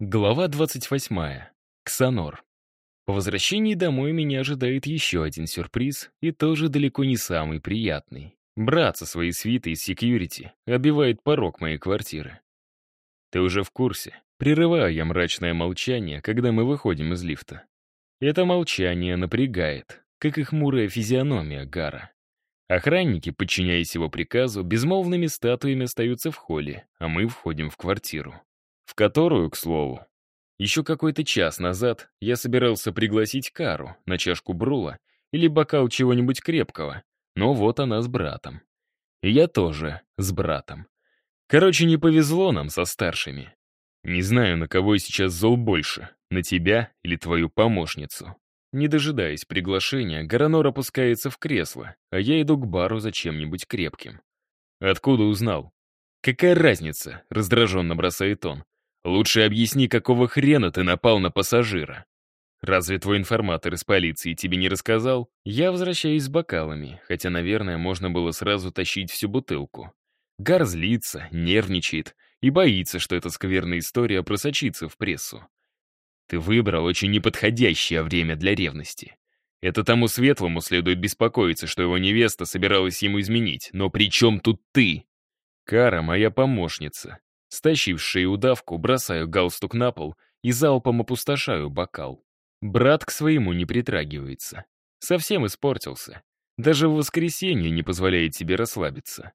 Глава 28. Ксанор. По возвращении домой меня ожидает еще один сюрприз, и тоже далеко не самый приятный. Брат со своей свитой из секьюрити обивает порог моей квартиры. Ты уже в курсе. Прерываю я мрачное молчание, когда мы выходим из лифта. Это молчание напрягает, как и хмурая физиономия Гара. Охранники, подчиняясь его приказу, безмолвными статуями остаются в холле, а мы входим в квартиру в которую, к слову, еще какой-то час назад я собирался пригласить Кару на чашку брула или бокал чего-нибудь крепкого, но вот она с братом. И я тоже с братом. Короче, не повезло нам со старшими. Не знаю, на кого я сейчас зол больше, на тебя или твою помощницу. Не дожидаясь приглашения, Гаранор опускается в кресло, а я иду к бару за чем-нибудь крепким. Откуда узнал? Какая разница, раздраженно бросает он. Лучше объясни, какого хрена ты напал на пассажира. Разве твой информатор из полиции тебе не рассказал? Я возвращаюсь с бокалами, хотя, наверное, можно было сразу тащить всю бутылку. Гар злится, нервничает и боится, что эта скверная история просочится в прессу. Ты выбрал очень неподходящее время для ревности. Это тому светлому следует беспокоиться, что его невеста собиралась ему изменить. Но при чем тут ты? Кара моя помощница. Стащив шею удавку, бросаю галстук на пол и залпом опустошаю бокал. Брат к своему не притрагивается. Совсем испортился. Даже в воскресенье не позволяет себе расслабиться.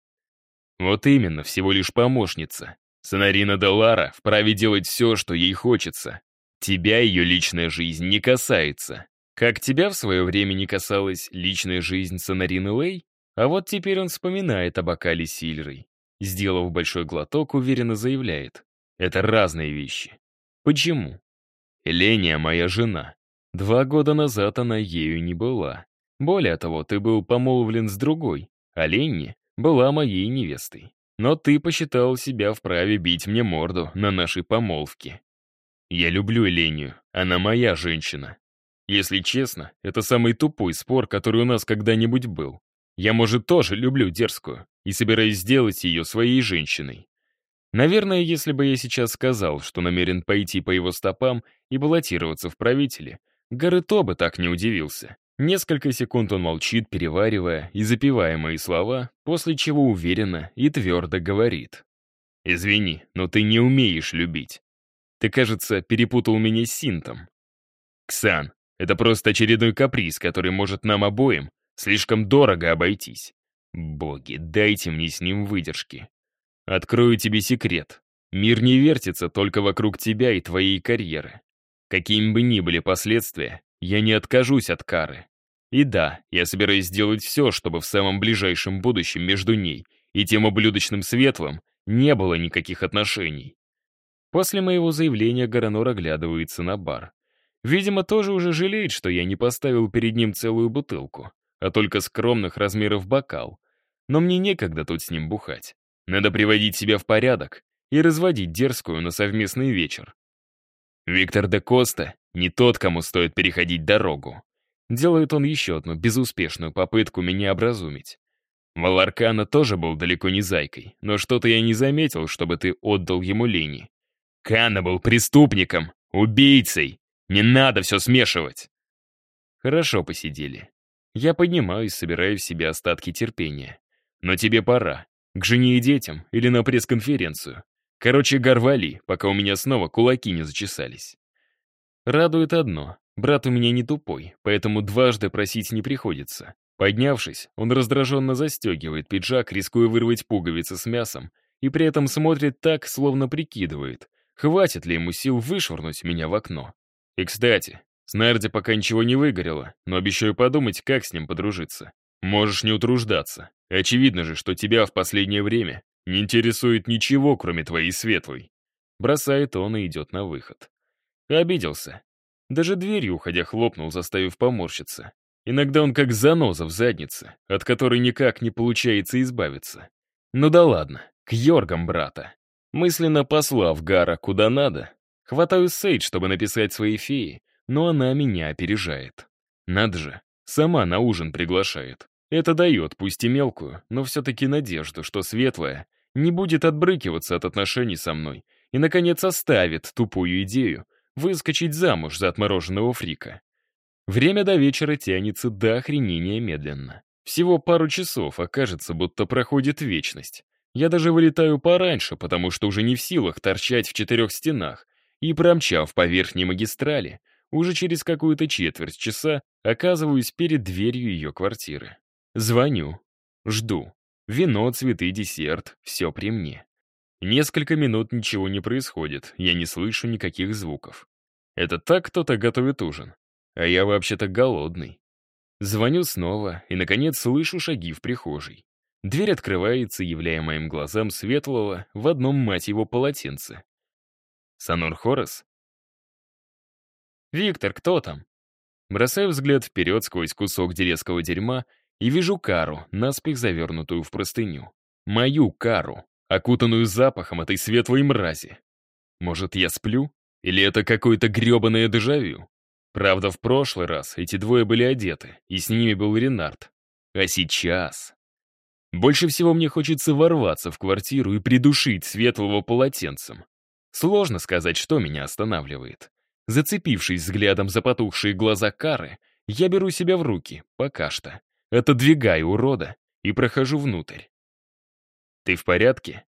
Вот именно, всего лишь помощница. Сонарина Делара вправе делать все, что ей хочется. Тебя ее личная жизнь не касается. Как тебя в свое время не касалась личная жизнь Сонарины Лей? А вот теперь он вспоминает о бокале Сильрой. Сделав большой глоток, уверенно заявляет. Это разные вещи. Почему? Эления моя жена. Два года назад она ею не была. Более того, ты был помолвлен с другой, а Ленни была моей невестой. Но ты посчитал себя вправе бить мне морду на нашей помолвке. Я люблю Элению, она моя женщина. Если честно, это самый тупой спор, который у нас когда-нибудь был. Я, может, тоже люблю дерзкую и собираюсь сделать ее своей женщиной. Наверное, если бы я сейчас сказал, что намерен пойти по его стопам и баллотироваться в правители, Гарыто бы так не удивился. Несколько секунд он молчит, переваривая и запивая мои слова, после чего уверенно и твердо говорит. «Извини, но ты не умеешь любить. Ты, кажется, перепутал меня с Синтом. Ксан, это просто очередной каприз, который может нам обоим Слишком дорого обойтись. Боги, дайте мне с ним выдержки. Открою тебе секрет. Мир не вертится только вокруг тебя и твоей карьеры. Какими бы ни были последствия, я не откажусь от кары. И да, я собираюсь сделать все, чтобы в самом ближайшем будущем между ней и тем ублюдочным светлым не было никаких отношений. После моего заявления Гаранор оглядывается на бар. Видимо, тоже уже жалеет, что я не поставил перед ним целую бутылку а только скромных размеров бокал. Но мне некогда тут с ним бухать. Надо приводить себя в порядок и разводить дерзкую на совместный вечер. Виктор де Коста не тот, кому стоит переходить дорогу. Делает он еще одну безуспешную попытку меня образумить. Валаркана тоже был далеко не зайкой, но что-то я не заметил, чтобы ты отдал ему лени. Кана был преступником, убийцей. Не надо все смешивать. Хорошо посидели. Я поднимаюсь, собирая в себе остатки терпения. Но тебе пора. К жене и детям или на пресс-конференцию. Короче, горвали, пока у меня снова кулаки не зачесались. Радует одно. Брат у меня не тупой, поэтому дважды просить не приходится. Поднявшись, он раздраженно застегивает пиджак, рискуя вырвать пуговицы с мясом, и при этом смотрит так, словно прикидывает, хватит ли ему сил вышвырнуть меня в окно. И, кстати, с Нарди пока ничего не выгорело, но обещаю подумать, как с ним подружиться. Можешь не утруждаться. Очевидно же, что тебя в последнее время не интересует ничего, кроме твоей светлой. Бросает он и идет на выход. Обиделся. Даже дверью, уходя, хлопнул, заставив поморщиться. Иногда он как заноза в заднице, от которой никак не получается избавиться. Ну да ладно, к Йоргам брата. Мысленно послав Гара куда надо, хватаю Сейдж, чтобы написать своей фее, но она меня опережает. Надо же, сама на ужин приглашает. Это дает, пусть и мелкую, но все-таки надежду, что светлая не будет отбрыкиваться от отношений со мной и, наконец, оставит тупую идею выскочить замуж за отмороженного фрика. Время до вечера тянется до охренения медленно. Всего пару часов, окажется, будто проходит вечность. Я даже вылетаю пораньше, потому что уже не в силах торчать в четырех стенах, и, промчав по верхней магистрали, уже через какую-то четверть часа оказываюсь перед дверью ее квартиры. Звоню. Жду. Вино, цветы, десерт — все при мне. Несколько минут ничего не происходит, я не слышу никаких звуков. Это так кто-то готовит ужин. А я вообще-то голодный. Звоню снова и, наконец, слышу шаги в прихожей. Дверь открывается, являя моим глазам светлого в одном, мать его, полотенце. Санур Хорос? «Виктор, кто там?» Бросаю взгляд вперед сквозь кусок дерезского дерьма и вижу кару, наспех завернутую в простыню. Мою кару окутанную запахом этой светлой мрази. Может, я сплю? Или это какое-то гребаное дежавю? Правда, в прошлый раз эти двое были одеты, и с ними был Ренард. А сейчас... Больше всего мне хочется ворваться в квартиру и придушить светлого полотенцем. Сложно сказать, что меня останавливает. Зацепившись взглядом за потухшие глаза Кары, я беру себя в руки, пока что. Отодвигаю урода и прохожу внутрь. «Ты в порядке?»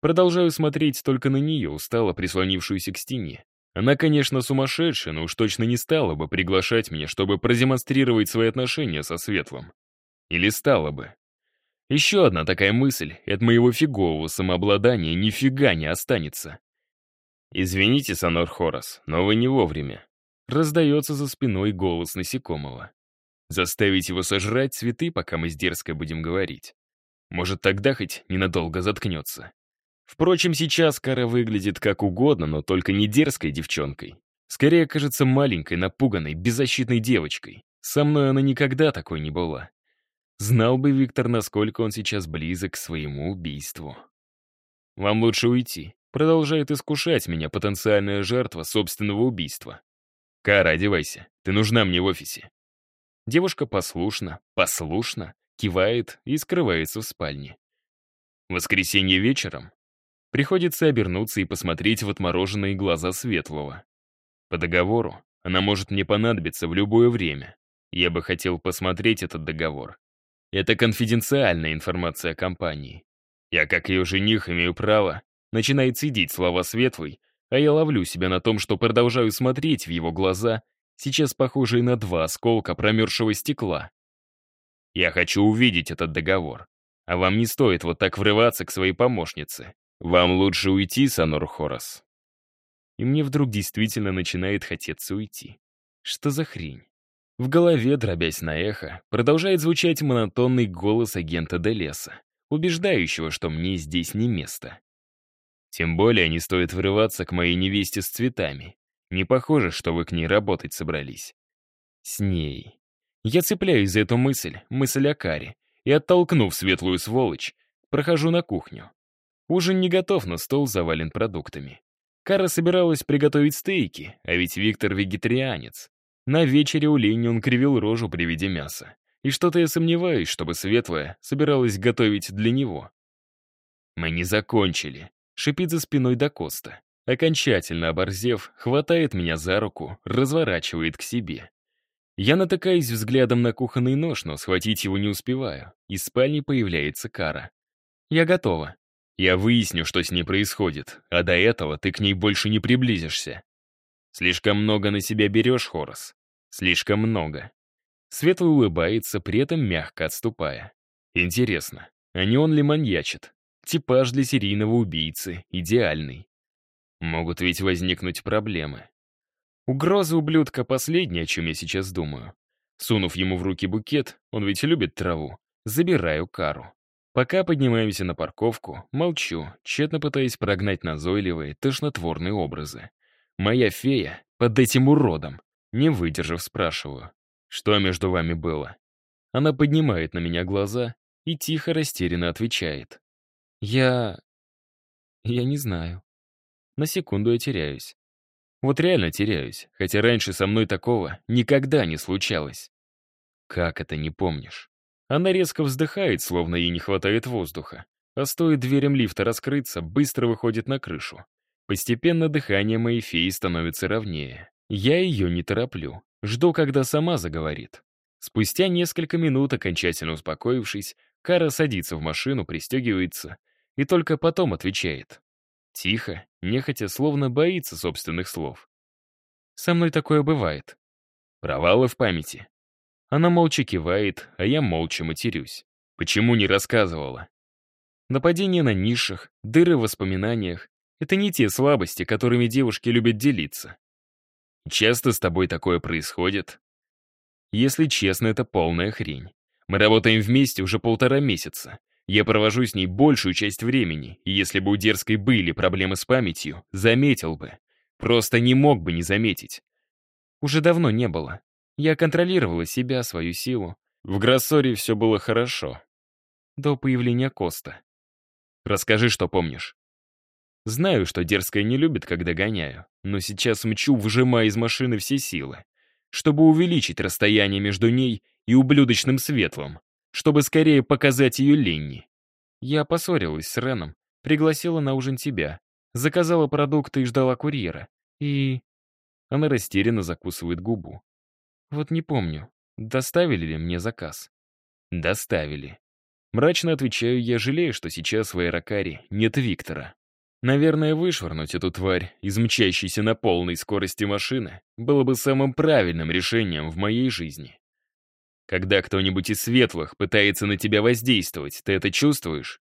Продолжаю смотреть только на нее, устало прислонившуюся к стене. Она, конечно, сумасшедшая, но уж точно не стала бы приглашать меня, чтобы продемонстрировать свои отношения со Светлым. Или стала бы. Еще одна такая мысль, от моего фигового самообладания нифига не останется. «Извините, Санор Хорос, но вы не вовремя». Раздается за спиной голос насекомого. «Заставить его сожрать цветы, пока мы с дерзкой будем говорить. Может, тогда хоть ненадолго заткнется. Впрочем, сейчас Кара выглядит как угодно, но только не дерзкой девчонкой. Скорее, кажется маленькой, напуганной, беззащитной девочкой. Со мной она никогда такой не была. Знал бы Виктор, насколько он сейчас близок к своему убийству. «Вам лучше уйти», — продолжает искушать меня потенциальная жертва собственного убийства. «Кара, одевайся, ты нужна мне в офисе». Девушка послушна, послушна, кивает и скрывается в спальне. Воскресенье вечером приходится обернуться и посмотреть в отмороженные глаза Светлого. По договору она может мне понадобиться в любое время. Я бы хотел посмотреть этот договор. Это конфиденциальная информация о компании. Я, как ее жених, имею право, начинает цедить слова Светлой, а я ловлю себя на том, что продолжаю смотреть в его глаза, сейчас похожие на два осколка промерзшего стекла. Я хочу увидеть этот договор. А вам не стоит вот так врываться к своей помощнице. Вам лучше уйти, Санор Хорос. И мне вдруг действительно начинает хотеться уйти. Что за хрень? В голове, дробясь на эхо, продолжает звучать монотонный голос агента Делеса, убеждающего, что мне здесь не место. Тем более не стоит врываться к моей невесте с цветами. Не похоже, что вы к ней работать собрались. С ней. Я цепляюсь за эту мысль, мысль о каре, и, оттолкнув светлую сволочь, прохожу на кухню. Ужин не готов, но стол завален продуктами. Кара собиралась приготовить стейки, а ведь Виктор вегетарианец. На вечере у Лени он кривил рожу при виде мяса. И что-то я сомневаюсь, чтобы Светлая собиралась готовить для него. «Мы не закончили», — шипит за спиной до Коста. Окончательно оборзев, хватает меня за руку, разворачивает к себе. Я натыкаюсь взглядом на кухонный нож, но схватить его не успеваю. Из спальни появляется Кара. «Я готова». «Я выясню, что с ней происходит, а до этого ты к ней больше не приблизишься». «Слишком много на себя берешь, Хорос. Слишком много». Светлый улыбается, при этом мягко отступая. Интересно, а не он ли маньячит? Типаж для серийного убийцы, идеальный. Могут ведь возникнуть проблемы. Угроза ублюдка — последнее, о чем я сейчас думаю. Сунув ему в руки букет, он ведь любит траву, забираю кару. Пока поднимаемся на парковку, молчу, тщетно пытаясь прогнать назойливые, тошнотворные образы. Моя фея под этим уродом. Не выдержав, спрашиваю, что между вами было? Она поднимает на меня глаза и тихо растерянно отвечает. Я... я не знаю. На секунду я теряюсь. Вот реально теряюсь, хотя раньше со мной такого никогда не случалось. Как это не помнишь? Она резко вздыхает, словно ей не хватает воздуха. А стоит дверям лифта раскрыться, быстро выходит на крышу. Постепенно дыхание моей феи становится ровнее. Я ее не тороплю. Жду, когда сама заговорит. Спустя несколько минут, окончательно успокоившись, Кара садится в машину, пристегивается и только потом отвечает. Тихо, нехотя, словно боится собственных слов. Со мной такое бывает. Провалы в памяти. Она молча кивает, а я молча матерюсь. Почему не рассказывала? Нападения на низших, дыры в воспоминаниях — это не те слабости, которыми девушки любят делиться. Часто с тобой такое происходит? Если честно, это полная хрень. Мы работаем вместе уже полтора месяца. Я провожу с ней большую часть времени, и если бы у Дерзкой были проблемы с памятью, заметил бы. Просто не мог бы не заметить. Уже давно не было. Я контролировала себя, свою силу. В Гроссоре все было хорошо. До появления Коста. Расскажи, что помнишь. Знаю, что Дерзкая не любит, когда гоняю, но сейчас мчу, выжимая из машины все силы, чтобы увеличить расстояние между ней и ублюдочным светлым, чтобы скорее показать ее Ленни. Я поссорилась с Реном, пригласила на ужин тебя, заказала продукты и ждала курьера. И... Она растерянно закусывает губу. Вот не помню, доставили ли мне заказ? Доставили. Мрачно отвечаю, я жалею, что сейчас в аэрокаре нет Виктора. Наверное, вышвырнуть эту тварь из на полной скорости машины было бы самым правильным решением в моей жизни. Когда кто-нибудь из светлых пытается на тебя воздействовать, ты это чувствуешь?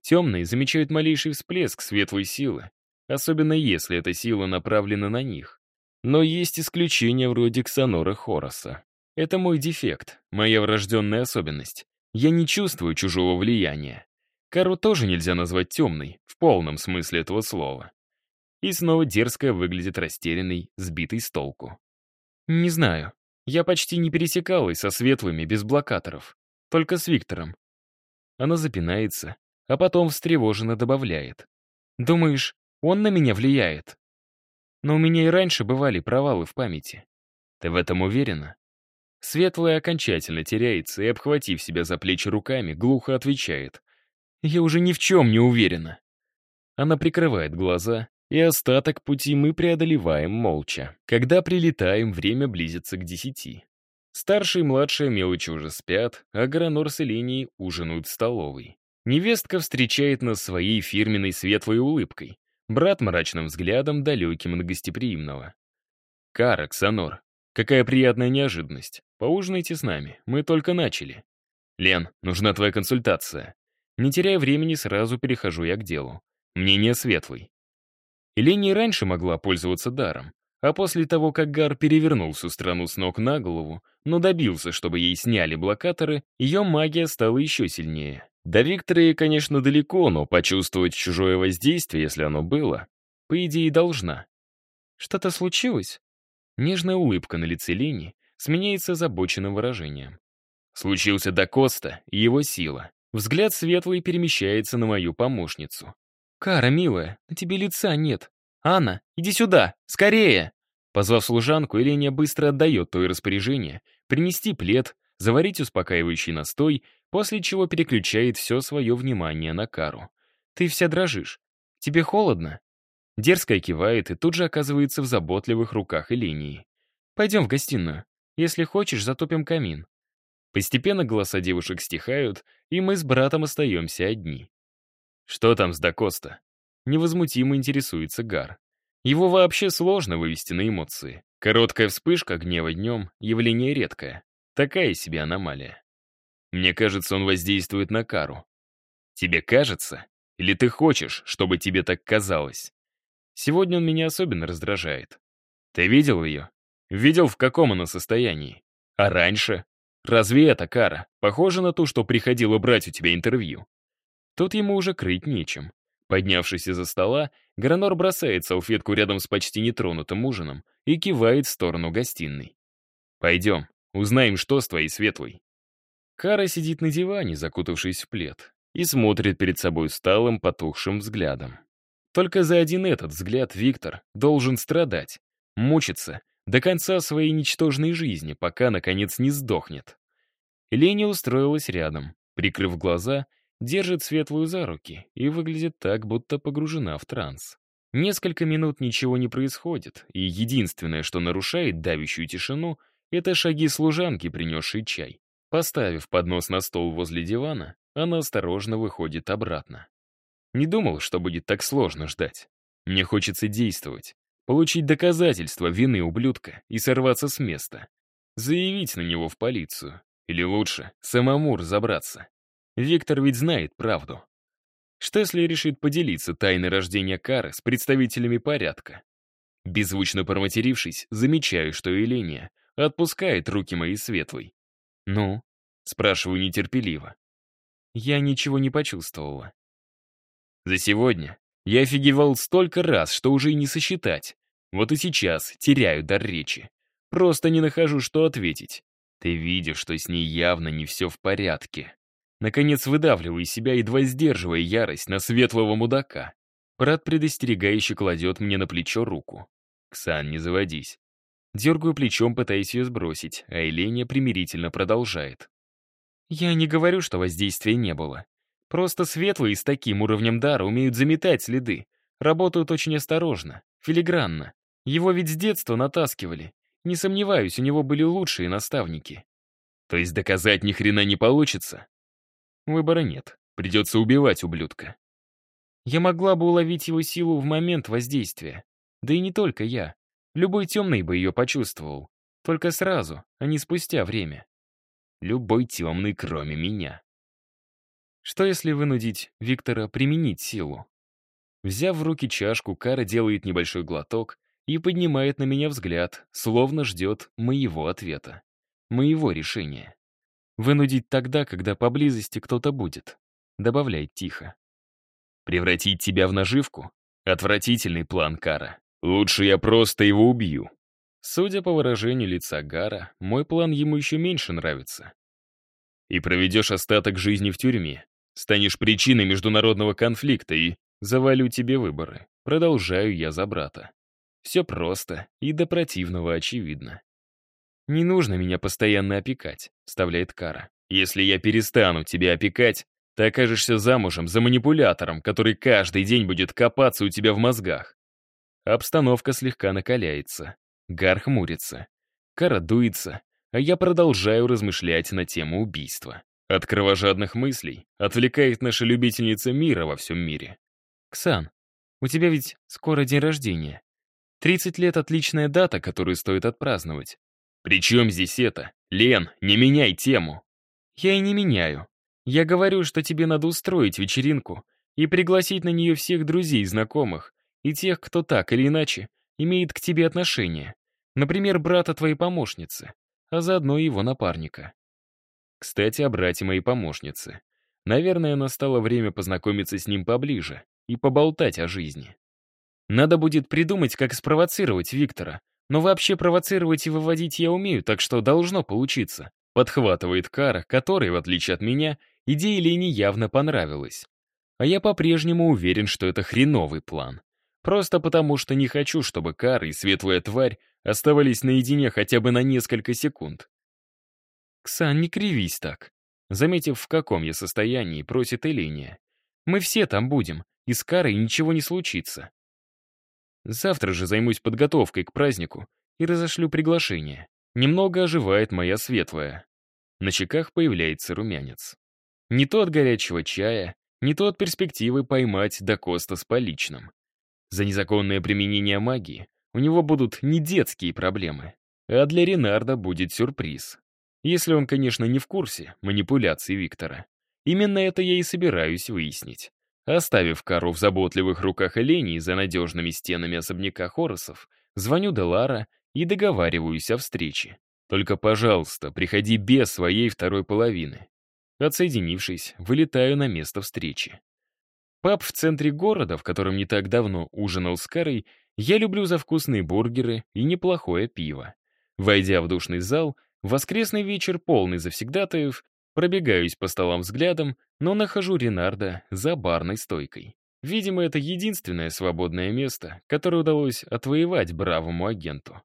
Темные замечают малейший всплеск светлой силы, особенно если эта сила направлена на них. Но есть исключения вроде Ксанора Хороса. Это мой дефект, моя врожденная особенность. Я не чувствую чужого влияния. Кару тоже нельзя назвать темной, в полном смысле этого слова. И снова дерзкая выглядит растерянной, сбитой с толку. Не знаю. Я почти не пересекалась со светлыми без блокаторов. Только с Виктором. Она запинается, а потом встревоженно добавляет. Думаешь, он на меня влияет? Но у меня и раньше бывали провалы в памяти. Ты в этом уверена? Светлая окончательно теряется и, обхватив себя за плечи руками, глухо отвечает. Я уже ни в чем не уверена. Она прикрывает глаза, и остаток пути мы преодолеваем молча. Когда прилетаем, время близится к десяти. Старшие и младшие мелочи уже спят, а Гранор с Элинией ужинают в столовой. Невестка встречает нас своей фирменной светлой улыбкой, брат мрачным взглядом, далеким от гостеприимного. «Кара, Ксанор, какая приятная неожиданность. Поужинайте с нами, мы только начали. Лен, нужна твоя консультация. Не теряя времени, сразу перехожу я к делу. Мнение светлый. Елене и раньше могла пользоваться даром, а после того, как Гар перевернул всю страну с ног на голову, но добился, чтобы ей сняли блокаторы, ее магия стала еще сильнее. До Виктора ей, конечно, далеко, но почувствовать чужое воздействие, если оно было, по идее, должна. Что-то случилось? Нежная улыбка на лице Лени сменяется озабоченным выражением. Случился до Коста и его сила. Взгляд светлый перемещается на мою помощницу. «Кара, милая, на тебе лица нет. Анна, иди сюда, скорее!» Позвав служанку, Еленя быстро отдает то и распоряжение принести плед, заварить успокаивающий настой, после чего переключает все свое внимание на Кару. «Ты вся дрожишь. Тебе холодно?» Дерзкая кивает и тут же оказывается в заботливых руках Элении. «Пойдем в гостиную. Если хочешь, затопим камин». Постепенно голоса девушек стихают, и мы с братом остаемся одни. «Что там с Дакоста?» Невозмутимо интересуется Гар. Его вообще сложно вывести на эмоции. Короткая вспышка гнева днем — явление редкое. Такая себе аномалия. Мне кажется, он воздействует на Кару. Тебе кажется? Или ты хочешь, чтобы тебе так казалось? Сегодня он меня особенно раздражает. Ты видел ее? Видел, в каком она состоянии? А раньше? Разве это Кара? Похоже на ту, что приходила брать у тебя интервью. Тут ему уже крыть нечем. Поднявшись из-за стола, Гранор бросает салфетку рядом с почти нетронутым ужином и кивает в сторону гостиной. «Пойдем, узнаем, что с твоей светлой». Кара сидит на диване, закутавшись в плед, и смотрит перед собой сталым, потухшим взглядом. Только за один этот взгляд Виктор должен страдать, мучиться до конца своей ничтожной жизни, пока, наконец, не сдохнет. Леня устроилась рядом, прикрыв глаза держит светлую за руки и выглядит так, будто погружена в транс. Несколько минут ничего не происходит, и единственное, что нарушает давящую тишину, это шаги служанки, принесшей чай. Поставив поднос на стол возле дивана, она осторожно выходит обратно. Не думал, что будет так сложно ждать. Мне хочется действовать, получить доказательства вины ублюдка и сорваться с места. Заявить на него в полицию. Или лучше, самому разобраться. Виктор ведь знает правду. Что если решит поделиться тайной рождения Кары с представителями порядка? Беззвучно проматерившись, замечаю, что Эления отпускает руки мои светлой. «Ну?» — спрашиваю нетерпеливо. Я ничего не почувствовала. За сегодня я офигевал столько раз, что уже и не сосчитать. Вот и сейчас теряю дар речи. Просто не нахожу, что ответить. Ты видишь, что с ней явно не все в порядке. Наконец выдавливаю из себя, едва сдерживая ярость на светлого мудака. Брат предостерегающе кладет мне на плечо руку. «Ксан, не заводись». Дергаю плечом, пытаясь ее сбросить, а Еленя примирительно продолжает. «Я не говорю, что воздействия не было. Просто светлые с таким уровнем дара умеют заметать следы. Работают очень осторожно, филигранно. Его ведь с детства натаскивали. Не сомневаюсь, у него были лучшие наставники. То есть доказать ни хрена не получится? Выбора нет. Придется убивать ублюдка. Я могла бы уловить его силу в момент воздействия. Да и не только я. Любой темный бы ее почувствовал. Только сразу, а не спустя время. Любой темный, кроме меня. Что если вынудить Виктора применить силу? Взяв в руки чашку, Кара делает небольшой глоток и поднимает на меня взгляд, словно ждет моего ответа. Моего решения. Вынудить тогда, когда поблизости кто-то будет. Добавляет тихо. Превратить тебя в наживку? Отвратительный план, Кара. Лучше я просто его убью. Судя по выражению лица Гара, мой план ему еще меньше нравится. И проведешь остаток жизни в тюрьме. Станешь причиной международного конфликта и завалю тебе выборы. Продолжаю я за брата. Все просто и до противного очевидно. «Не нужно меня постоянно опекать», — вставляет Кара. «Если я перестану тебя опекать, ты окажешься замужем за манипулятором, который каждый день будет копаться у тебя в мозгах». Обстановка слегка накаляется. Гар хмурится. Кара дуется, а я продолжаю размышлять на тему убийства. От кровожадных мыслей отвлекает наша любительница мира во всем мире. «Ксан, у тебя ведь скоро день рождения. 30 лет — отличная дата, которую стоит отпраздновать. «При чем здесь это? Лен, не меняй тему!» «Я и не меняю. Я говорю, что тебе надо устроить вечеринку и пригласить на нее всех друзей, знакомых и тех, кто так или иначе имеет к тебе отношение. Например, брата твоей помощницы, а заодно и его напарника. Кстати, о брате моей помощницы. Наверное, настало время познакомиться с ним поближе и поболтать о жизни. Надо будет придумать, как спровоцировать Виктора, но вообще провоцировать и выводить я умею, так что должно получиться. Подхватывает Кара, которой, в отличие от меня, идея Лени явно понравилась. А я по-прежнему уверен, что это хреновый план. Просто потому, что не хочу, чтобы Кара и светлая тварь оставались наедине хотя бы на несколько секунд. «Ксан, не кривись так», заметив, в каком я состоянии, просит Элиния. «Мы все там будем, и с Карой ничего не случится. Завтра же займусь подготовкой к празднику и разошлю приглашение. Немного оживает моя светлая. На щеках появляется румянец. Не то от горячего чая, не то от перспективы поймать Дакоста с поличным. За незаконное применение магии у него будут не детские проблемы, а для Ренарда будет сюрприз. Если он, конечно, не в курсе манипуляций Виктора. Именно это я и собираюсь выяснить. Оставив Кару в заботливых руках Элении за надежными стенами особняка Хоросов, звоню Делара и договариваюсь о встрече. Только, пожалуйста, приходи без своей второй половины. Отсоединившись, вылетаю на место встречи. Паб в центре города, в котором не так давно ужинал с Карой, я люблю за вкусные бургеры и неплохое пиво. Войдя в душный зал, воскресный вечер полный завсегдатаев, Пробегаюсь по столам взглядом, но нахожу Ренарда за барной стойкой. Видимо, это единственное свободное место, которое удалось отвоевать бравому агенту.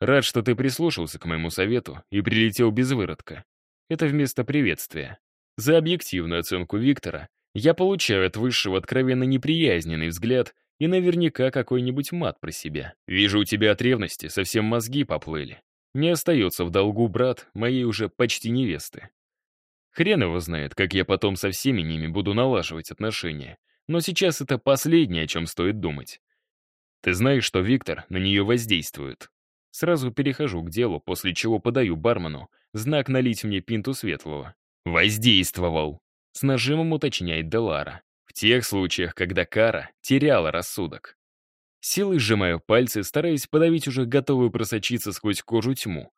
Рад, что ты прислушался к моему совету и прилетел без выродка. Это вместо приветствия. За объективную оценку Виктора я получаю от высшего откровенно неприязненный взгляд и наверняка какой-нибудь мат про себя. Вижу, у тебя от ревности совсем мозги поплыли. Не остается в долгу брат моей уже почти невесты. Хрен его знает, как я потом со всеми ними буду налаживать отношения. Но сейчас это последнее, о чем стоит думать. Ты знаешь, что Виктор на нее воздействует. Сразу перехожу к делу, после чего подаю бармену знак налить мне пинту светлого. Воздействовал. С нажимом уточняет Делара. В тех случаях, когда Кара теряла рассудок. Силой сжимаю пальцы, стараясь подавить уже готовую просочиться сквозь кожу тьму.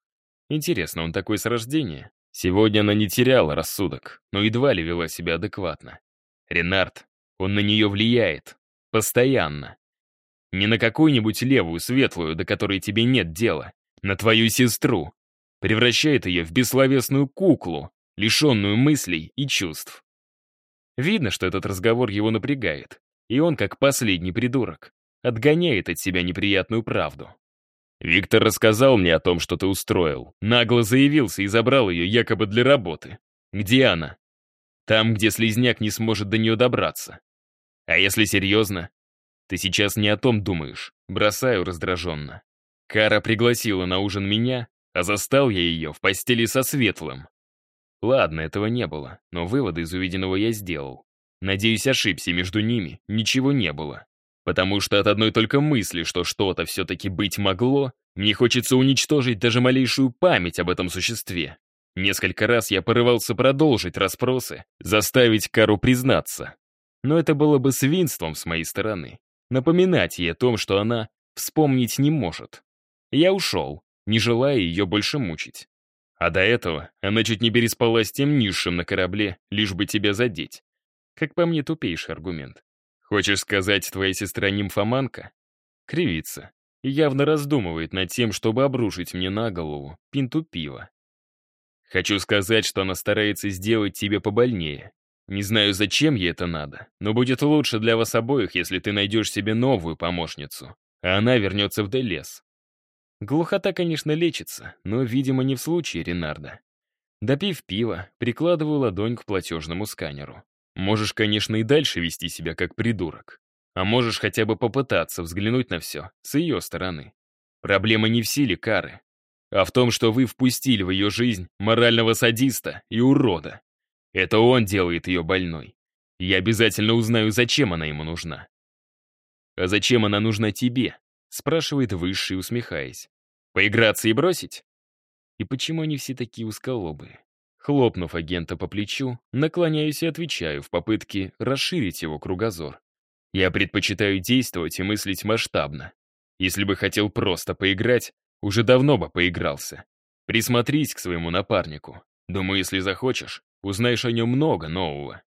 Интересно, он такой с рождения? Сегодня она не теряла рассудок, но едва ли вела себя адекватно. Ренард, он на нее влияет. Постоянно. Не на какую-нибудь левую, светлую, до которой тебе нет дела. На твою сестру. Превращает ее в бессловесную куклу, лишенную мыслей и чувств. Видно, что этот разговор его напрягает, и он, как последний придурок, отгоняет от себя неприятную правду. «Виктор рассказал мне о том, что ты устроил. Нагло заявился и забрал ее якобы для работы. Где она? Там, где слизняк не сможет до нее добраться. А если серьезно, ты сейчас не о том думаешь, бросаю раздраженно. Кара пригласила на ужин меня, а застал я ее в постели со Светлым. Ладно, этого не было, но выводы из увиденного я сделал. Надеюсь, ошибся, между ними ничего не было. Потому что от одной только мысли, что что-то все-таки быть могло, мне хочется уничтожить даже малейшую память об этом существе. Несколько раз я порывался продолжить расспросы, заставить Кару признаться. Но это было бы свинством с моей стороны напоминать ей о том, что она вспомнить не может. Я ушел, не желая ее больше мучить. А до этого она чуть не переспала с тем низшим на корабле, лишь бы тебя задеть. Как по мне, тупейший аргумент. Хочешь сказать, твоя сестра нимфоманка? Кривится. И явно раздумывает над тем, чтобы обрушить мне на голову пинту пива. Хочу сказать, что она старается сделать тебе побольнее, не знаю, зачем ей это надо, но будет лучше для вас обоих, если ты найдешь себе новую помощницу, а она вернется в Делес. Глухота, конечно, лечится, но, видимо, не в случае Ренарда. Допив пива, прикладываю ладонь к платежному сканеру. Можешь, конечно, и дальше вести себя как придурок. А можешь хотя бы попытаться взглянуть на все с ее стороны. Проблема не в силе кары, а в том, что вы впустили в ее жизнь морального садиста и урода. Это он делает ее больной. Я обязательно узнаю, зачем она ему нужна. «А зачем она нужна тебе?» — спрашивает Высший, усмехаясь. «Поиграться и бросить?» И почему они все такие узколобые? Хлопнув агента по плечу, наклоняюсь и отвечаю в попытке расширить его кругозор. Я предпочитаю действовать и мыслить масштабно. Если бы хотел просто поиграть, уже давно бы поигрался. Присмотрись к своему напарнику. Думаю, если захочешь, Узнаешь о нем много нового.